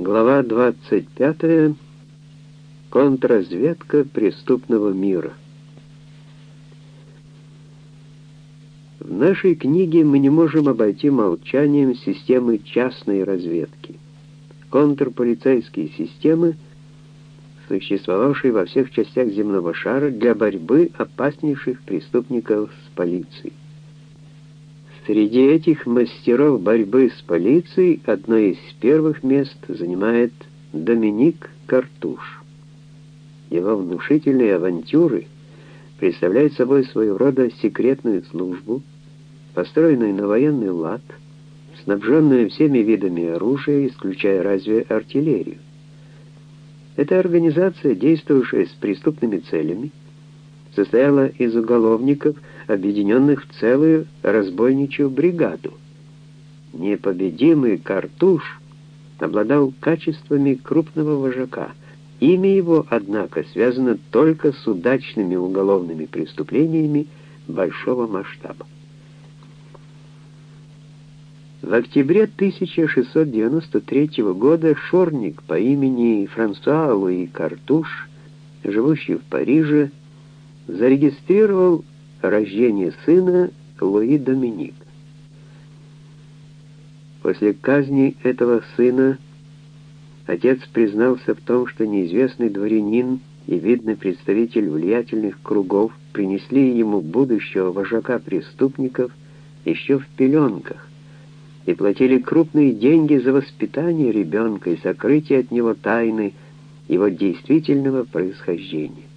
Глава 25. Контрразведка преступного мира. В нашей книге мы не можем обойти молчанием системы частной разведки. Контрполицейские системы, существовавшие во всех частях земного шара для борьбы опаснейших преступников с полицией. Среди этих мастеров борьбы с полицией одно из первых мест занимает Доминик Картуш. Его внушительные авантюры представляют собой своего рода секретную службу, построенную на военный лад, снабженную всеми видами оружия, исключая разве артиллерию. Эта организация, действовавшая с преступными целями, состояла из уголовников, объединенных в целую разбойничью бригаду. Непобедимый Картуш обладал качествами крупного вожака. Имя его, однако, связано только с удачными уголовными преступлениями большого масштаба. В октябре 1693 года шорник по имени Франсуа Луи Картуш, живущий в Париже, зарегистрировал рождение сына Луи Доминик. После казни этого сына отец признался в том, что неизвестный дворянин и видный представитель влиятельных кругов принесли ему будущего вожака преступников еще в пеленках и платили крупные деньги за воспитание ребенка и сокрытие от него тайны его действительного происхождения.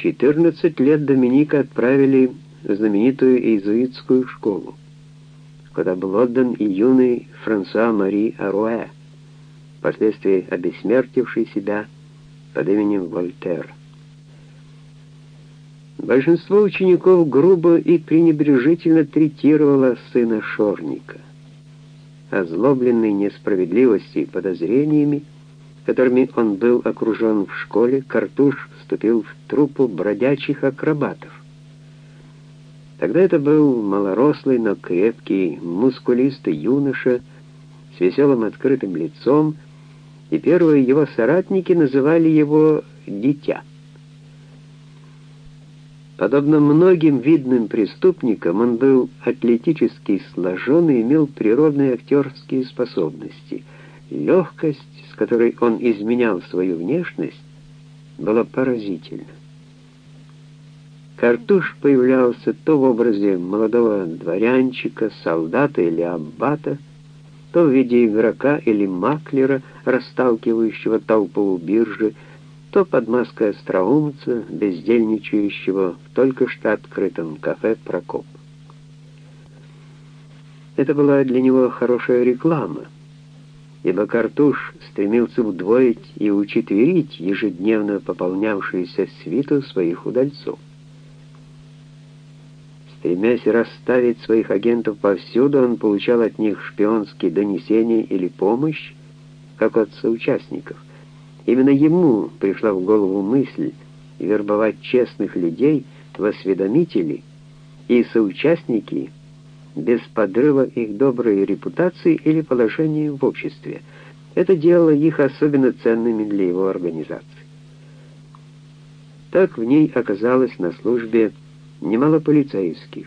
14 лет Доминика отправили в знаменитую иезуитскую школу, куда был отдан и юный Франсуа Мари Аруэ, впоследствии обессмертивший себя под именем Вольтер. Большинство учеников грубо и пренебрежительно третировало сына Шорника. Озлобленный несправедливостью и подозрениями, которыми он был окружен в школе, Картуш вступил в труппу бродячих акробатов. Тогда это был малорослый, но крепкий, мускулистый юноша с веселым открытым лицом, и первые его соратники называли его «дитя». Подобно многим видным преступникам, он был атлетически сложен и имел природные актерские способности. Легкость, с которой он изменял свою внешность, была поразительна. Картуш появлялся то в образе молодого дворянчика, солдата или аббата, то в виде игрока или маклера, расталкивающего толпу у биржи, то под маской остроумца, бездельничающего в только что открытом кафе «Прокоп». Это была для него хорошая реклама — ибо Картуш стремился удвоить и учетверить ежедневно пополнявшуюся свиту своих удальцов. Стремясь расставить своих агентов повсюду, он получал от них шпионские донесения или помощь, как от соучастников. Именно ему пришла в голову мысль вербовать честных людей в осведомители и соучастники – без подрыва их доброй репутации или положения в обществе. Это делало их особенно ценными для его организации. Так в ней оказалось на службе немало полицейских.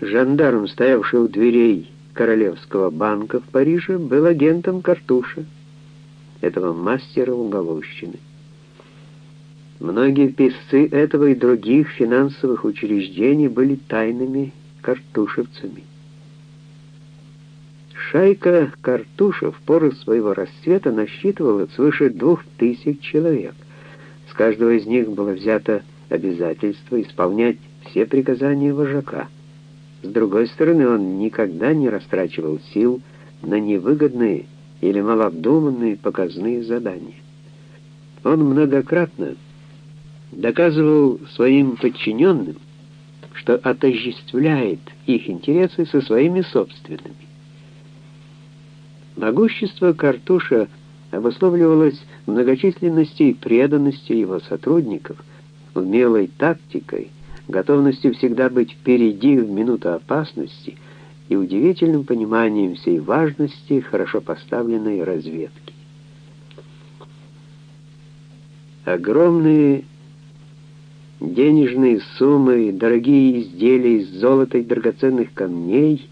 Жандарм, стоявший у дверей Королевского банка в Париже, был агентом Картуша, этого мастера уголовщины. Многие писцы этого и других финансовых учреждений были тайными картушевцами. Шайка картушев в пору своего расцвета насчитывала свыше двух тысяч человек. С каждого из них было взято обязательство исполнять все приказания вожака. С другой стороны, он никогда не растрачивал сил на невыгодные или малообдуманные показные задания. Он многократно доказывал своим подчиненным, что отождествляет их интересы со своими собственными. Могущество Картуша обусловливалось многочисленностью и преданностью его сотрудников, умелой тактикой, готовностью всегда быть впереди в минуту опасности, и удивительным пониманием всей важности хорошо поставленной разведки. Огромные денежные суммы, дорогие изделия из золота и драгоценных камней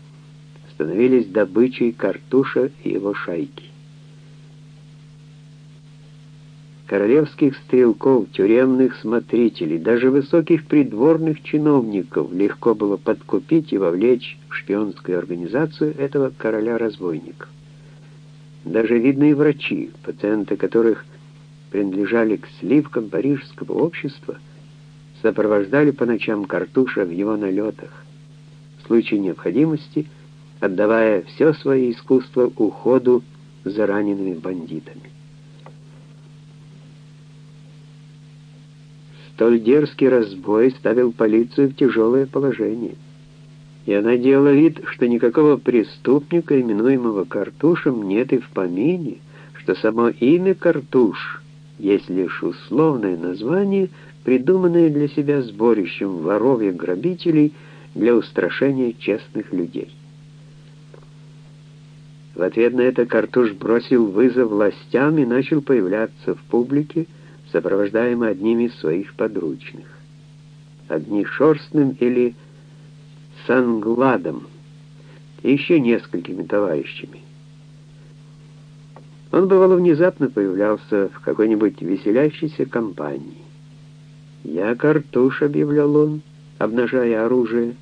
становились добычей Картуша и его шайки. королевских стрелков, тюремных смотрителей, даже высоких придворных чиновников легко было подкупить и вовлечь в шпионскую организацию этого короля-разбойников. Даже видные врачи, пациенты которых принадлежали к сливкам парижского общества, сопровождали по ночам Картуша в его налетах, в случае необходимости отдавая все свое искусство уходу за ранеными бандитами. Столь дерзкий разбой ставил полицию в тяжелое положение. И она делала вид, что никакого преступника, именуемого Картушем, нет и в помине, что само имя Картуш есть лишь условное название, придуманное для себя сборищем воров и грабителей для устрашения честных людей. В ответ на это Картуш бросил вызов властям и начал появляться в публике, сопровождаемый одними из своих подручных. Огнешерстным или Сангладом и еще несколькими товарищами. Он, бывало, внезапно появлялся в какой-нибудь веселящейся компании. «Я картуш», — объявлял он, обнажая оружие,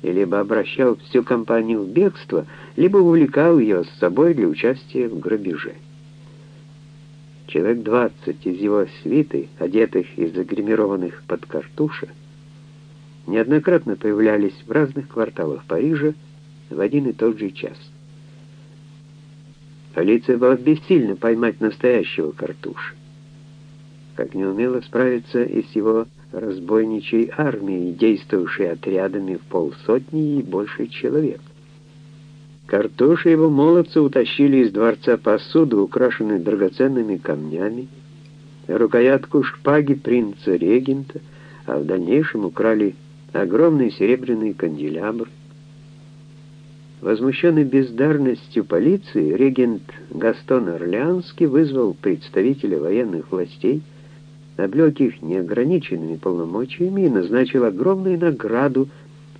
и либо обращал всю компанию в бегство, либо увлекал ее с собой для участия в грабеже. Человек двадцать из его свиты, одетых и загримированных под картуша, неоднократно появлялись в разных кварталах Парижа в один и тот же час. Полиция была бессильна поймать настоящего картуша, как не умела справиться и с его разбойничьей армией, действовавшей отрядами в полсотни и больше человек. Картош и его молодцы утащили из дворца посуду, украшенную драгоценными камнями, рукоятку шпаги принца-регента, а в дальнейшем украли огромный серебряный канделябр. Возмущенный бездарностью полиции, регент Гастон Орлеанский вызвал представителя военных властей, облег их неограниченными полномочиями и назначил огромную награду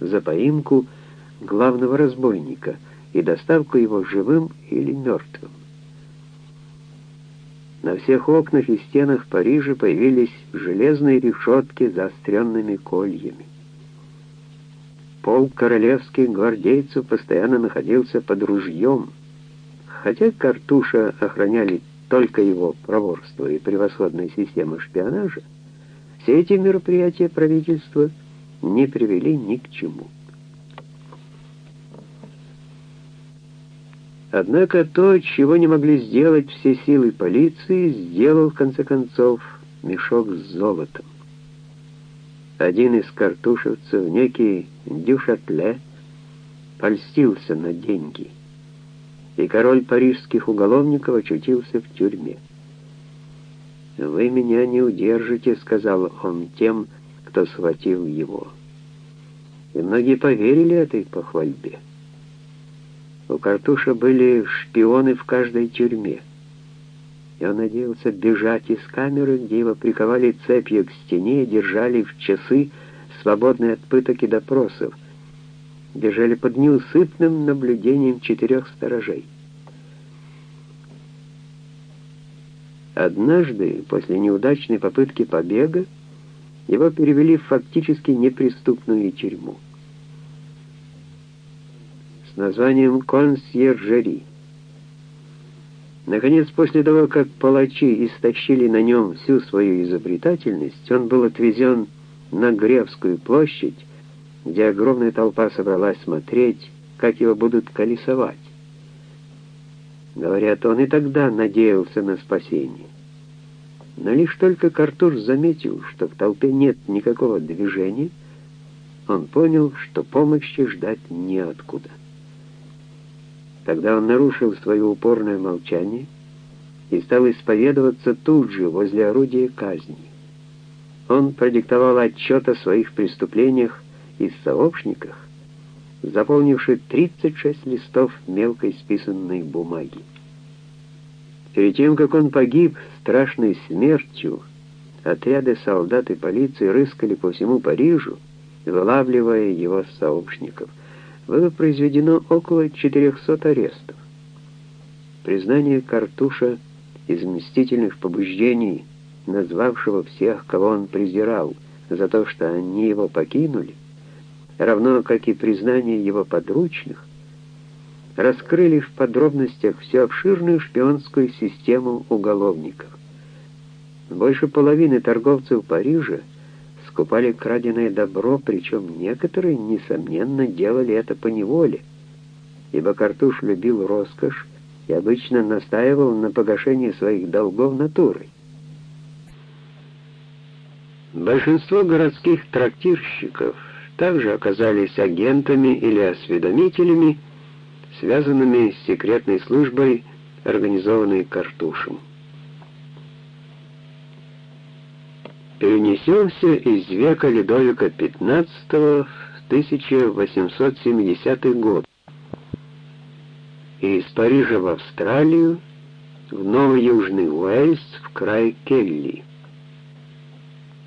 за поимку главного разбойника — и доставку его живым или мертвым. На всех окнах и стенах Парижа появились железные решетки с заостренными кольями. Полк королевских гвардейцев постоянно находился под ружьем, хотя Картуша охраняли только его проворство и превосходная система шпионажа, все эти мероприятия правительства не привели ни к чему. Однако то, чего не могли сделать все силы полиции, сделал в конце концов мешок с золотом. Один из картушевцев, некий Дюшатле, польстился на деньги, и король парижских уголовников очутился в тюрьме. «Вы меня не удержите», — сказал он тем, кто схватил его. И многие поверили этой похвальбе. У Картуша были шпионы в каждой тюрьме. И он надеялся бежать из камеры, где его приковали цепью к стене и держали в часы, свободные от пыток и допросов. Держали под неусыпным наблюдением четырех сторожей. Однажды, после неудачной попытки побега, его перевели в фактически неприступную тюрьму с названием «Консьержери». Наконец, после того, как палачи истощили на нем всю свою изобретательность, он был отвезен на Гревскую площадь, где огромная толпа собралась смотреть, как его будут колесовать. Говорят, он и тогда надеялся на спасение. Но лишь только Картуш заметил, что в толпе нет никакого движения, он понял, что помощи ждать неоткуда. Тогда он нарушил свое упорное молчание и стал исповедоваться тут же, возле орудия казни. Он продиктовал отчет о своих преступлениях и сообщниках, заполнивший 36 листов мелкой списанной бумаги. Перед тем, как он погиб страшной смертью, отряды солдат и полиции рыскали по всему Парижу, вылавливая его сообщников. Было произведено около 400 арестов. Признание Картуша из мстительных побуждений, назвавшего всех, кого он презирал, за то, что они его покинули, равно как и признание его подручных, раскрыли в подробностях всю обширную шпионскую систему уголовников. Больше половины торговцев Парижа скупали краденое добро, причем некоторые, несомненно, делали это по неволе, ибо Картуш любил роскошь и обычно настаивал на погашении своих долгов натурой. Большинство городских трактирщиков также оказались агентами или осведомителями, связанными с секретной службой, организованной Картушем. Перенесемся из века Людовика XV в 1870 год и из Парижа в Австралию, в Новый Южный Уэльс, в край Келли.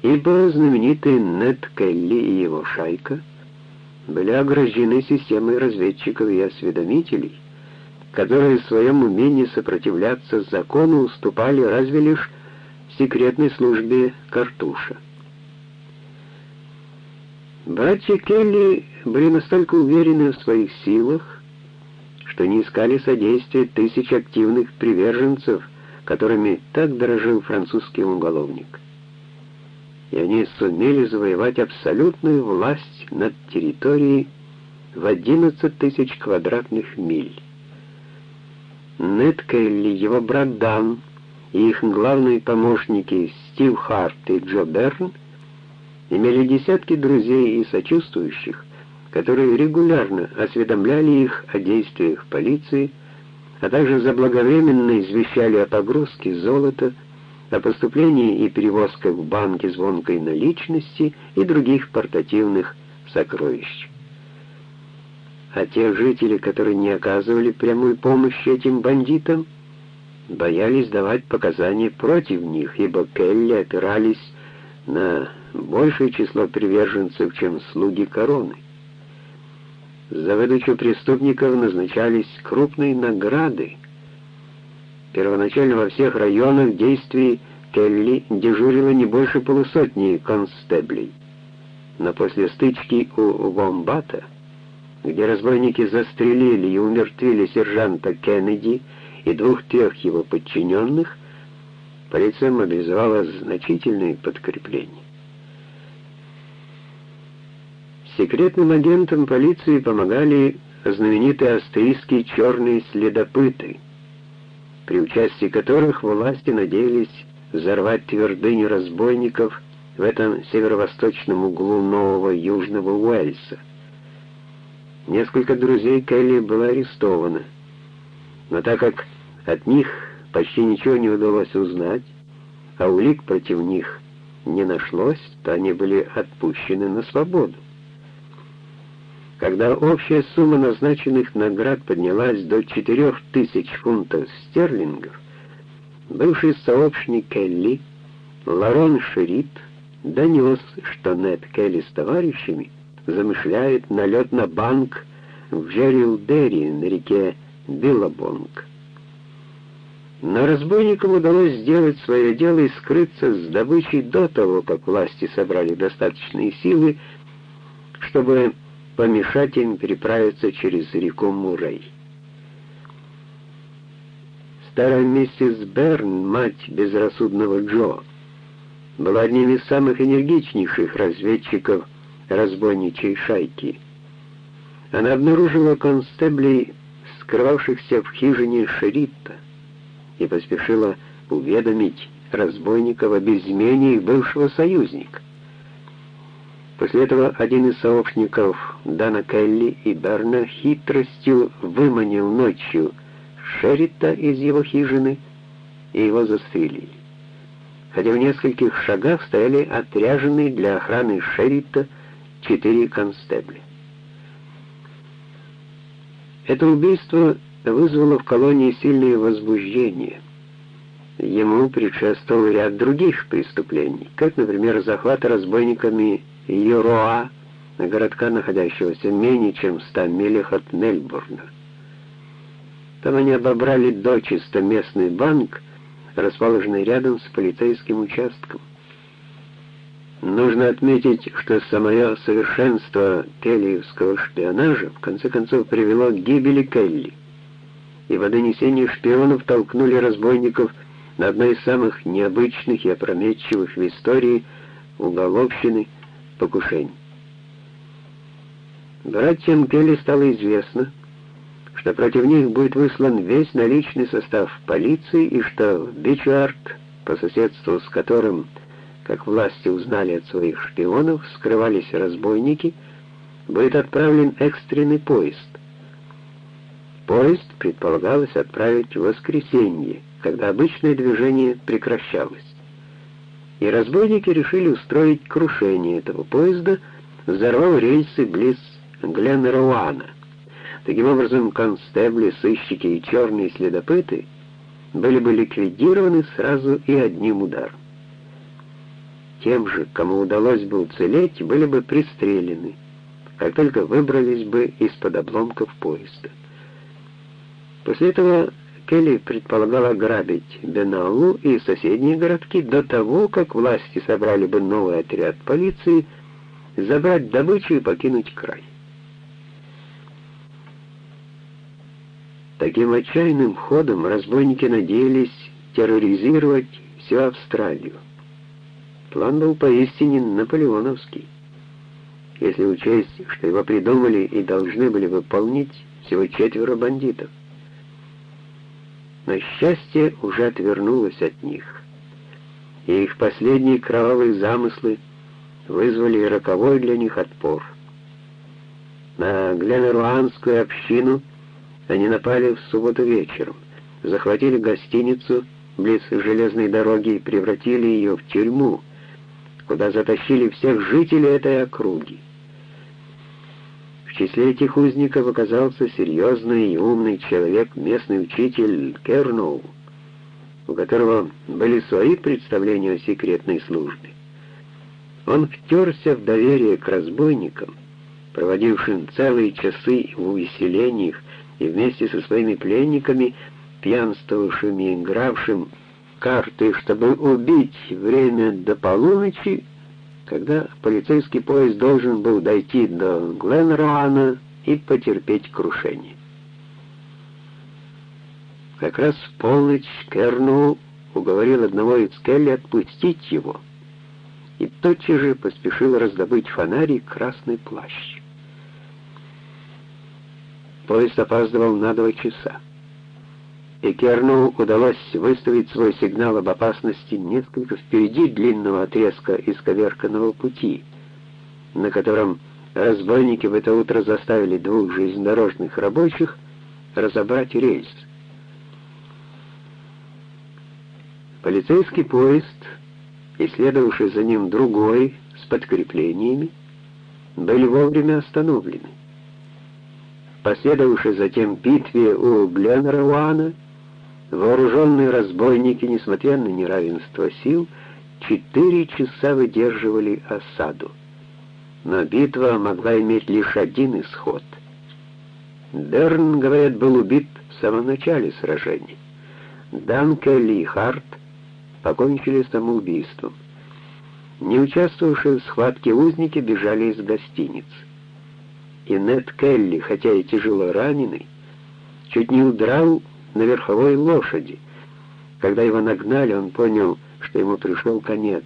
Ибо знаменитый Нед Келли и его шайка были ограждены системой разведчиков и осведомителей, которые в своем умении сопротивляться закону уступали разве лишь секретной службе Картуша. Братья Келли были настолько уверены в своих силах, что не искали содействия тысяч активных приверженцев, которыми так дорожил французский уголовник. И они сумели завоевать абсолютную власть над территорией в 11 тысяч квадратных миль. Нед Келли, его брат Дан — и их главные помощники Стив Харт и Джо Берн имели десятки друзей и сочувствующих, которые регулярно осведомляли их о действиях полиции, а также заблаговременно извещали о погрузке золота, о поступлении и перевозках в банки звонкой наличности и других портативных сокровищ. А те жители, которые не оказывали прямой помощи этим бандитам, боялись давать показания против них, ибо Келли опирались на большее число приверженцев, чем слуги короны. За выдачу преступников назначались крупные награды. Первоначально во всех районах действий Келли дежурило не больше полусотни констеблей. Но после стычки у Вомбата, где разбойники застрелили и умертвили сержанта Кеннеди, и двух-трех его подчиненных, полиция мобилизовала значительные подкрепления. Секретным агентам полиции помогали знаменитые австрийские черные следопыты, при участии которых власти надеялись взорвать твердыню разбойников в этом северо-восточном углу нового Южного Уэльса. Несколько друзей Келли было арестовано, но так как от них почти ничего не удалось узнать, а улик против них не нашлось, то они были отпущены на свободу. Когда общая сумма назначенных наград поднялась до 4000 фунтов стерлингов, бывший сообщник Келли, Ларон Шерит, донес, что Нед Келли с товарищами замышляет налет на банк в Джерилдерри на реке Биллабонг. Но разбойникам удалось сделать свое дело и скрыться с добычей до того, как власти собрали достаточные силы, чтобы помешать им переправиться через реку Мурей. Старая миссис Берн, мать безрассудного Джо, была одним из самых энергичнейших разведчиков разбойничьей шайки. Она обнаружила констеблей, скрывавшихся в хижине Шерипта, и поспешила уведомить разбойников об измене их бывшего союзника. После этого один из сообщников Дана Келли и Берна хитростью выманил ночью Шерита из его хижины, и его застрелили. Хотя в нескольких шагах стояли отряженные для охраны Шерита четыре констебля. Это убийство вызвало в колонии сильное возбуждение. Ему предшествовал ряд других преступлений, как, например, захват разбойниками Юроа, городка, находящегося менее чем в ста милях от Мельбурна. Там они обобрали дочисто местный банк, расположенный рядом с полицейским участком. Нужно отметить, что самое совершенство келлиевского шпионажа в конце концов привело к гибели Келли, и в донесении шпионов толкнули разбойников на одно из самых необычных и опрометчивых в истории уголовщины покушений. Братьям Келли стало известно, что против них будет выслан весь наличный состав полиции и что в Бичуарт, по соседству с которым, как власти узнали от своих шпионов, скрывались разбойники, будет отправлен экстренный поезд. Поезд предполагалось отправить в воскресенье, когда обычное движение прекращалось. И разбойники решили устроить крушение этого поезда, взорвав рельсы близ Гленроуана. Таким образом, констебли, сыщики и черные следопыты были бы ликвидированы сразу и одним ударом. Тем же, кому удалось бы уцелеть, были бы пристрелены, как только выбрались бы из-под обломков поезда. После этого Келли предполагала грабить Бенаулу и соседние городки до того, как власти собрали бы новый отряд полиции, забрать добычу и покинуть край. Таким отчаянным ходом разбойники надеялись терроризировать всю Австралию. План был поистине наполеоновский. Если учесть, что его придумали и должны были выполнить всего четверо бандитов. Но счастье уже отвернулось от них, и их последние кровавые замыслы вызвали роковой для них отпор. На Гленеруанскую общину — они напали в субботу вечером, захватили гостиницу близ железной дороги и превратили ее в тюрьму, куда затащили всех жителей этой округи. В числе этих узников оказался серьезный и умный человек, местный учитель Керноу, у которого были свои представления о секретной службе. Он втерся в доверие к разбойникам, проводившим целые часы в увеселениях, и вместе со своими пленниками, пьянствовавшим и игравшим карты, чтобы убить время до полуночи, когда полицейский поезд должен был дойти до Гленроана и потерпеть крушение. Как раз в полночь Керну уговорил одного из Келли отпустить его, и тотчас же поспешил раздобыть фонарь и красный плащ. Поезд опаздывал на два часа. И Керну удалось выставить свой сигнал об опасности несколько впереди длинного отрезка исковерканного пути, на котором разбойники в это утро заставили двух железнодорожных рабочих разобрать рельс. Полицейский поезд и следовавший за ним другой с подкреплениями были вовремя остановлены последовавшей затем битве у Гленроуана, вооруженные разбойники, несмотря на неравенство сил, четыре часа выдерживали осаду. Но битва могла иметь лишь один исход. Дерн, говорят, был убит в самом начале сражения. Дан Келли и Харт покончили самоубийством. Не участвовавшие в схватке узники бежали из гостиницы и Нед Келли, хотя и тяжело раненый, чуть не удрал на верховой лошади. Когда его нагнали, он понял, что ему пришел конец.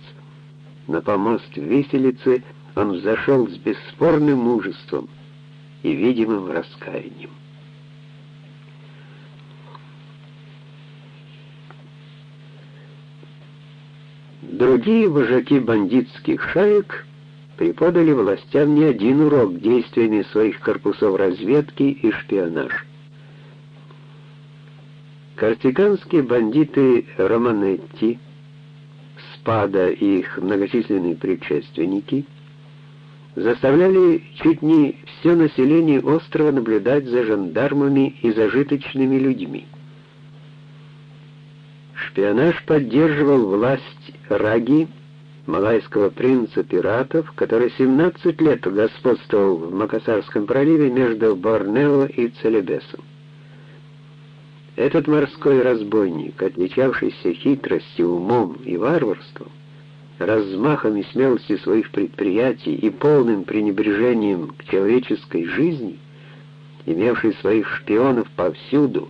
На помост виселицы он взошел с бесспорным мужеством и видимым раскаянием. Другие вожаки бандитских шаек преподали властям не один урок действиями своих корпусов разведки и шпионаж. Кортиканские бандиты Романетти, Спада и их многочисленные предшественники заставляли чуть не все население острова наблюдать за жандармами и зажиточными людьми. Шпионаж поддерживал власть Раги, малайского принца пиратов, который 17 лет господствовал в Макасарском проливе между Борнео и Целебесом. Этот морской разбойник, отличавшийся хитростью, умом и варварством, размахом и смелостью своих предприятий и полным пренебрежением к человеческой жизни, имевший своих шпионов повсюду,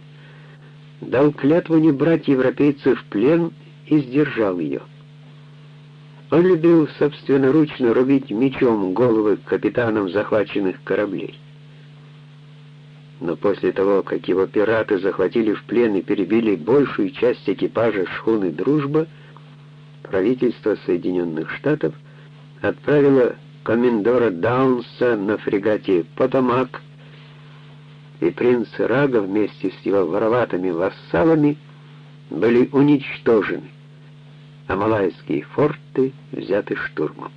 дал клятву не брать европейцев в плен и сдержал ее. Он любил собственноручно рубить мечом головы капитанам захваченных кораблей но после того, как его пираты захватили в плен и перебили большую часть экипажа шхуны «Дружба», правительство Соединенных Штатов отправило комендора Даунса на фрегате «Потамак», и принц Рага вместе с его вороватыми вассалами были уничтожены, а малайские форты взяты штурмом.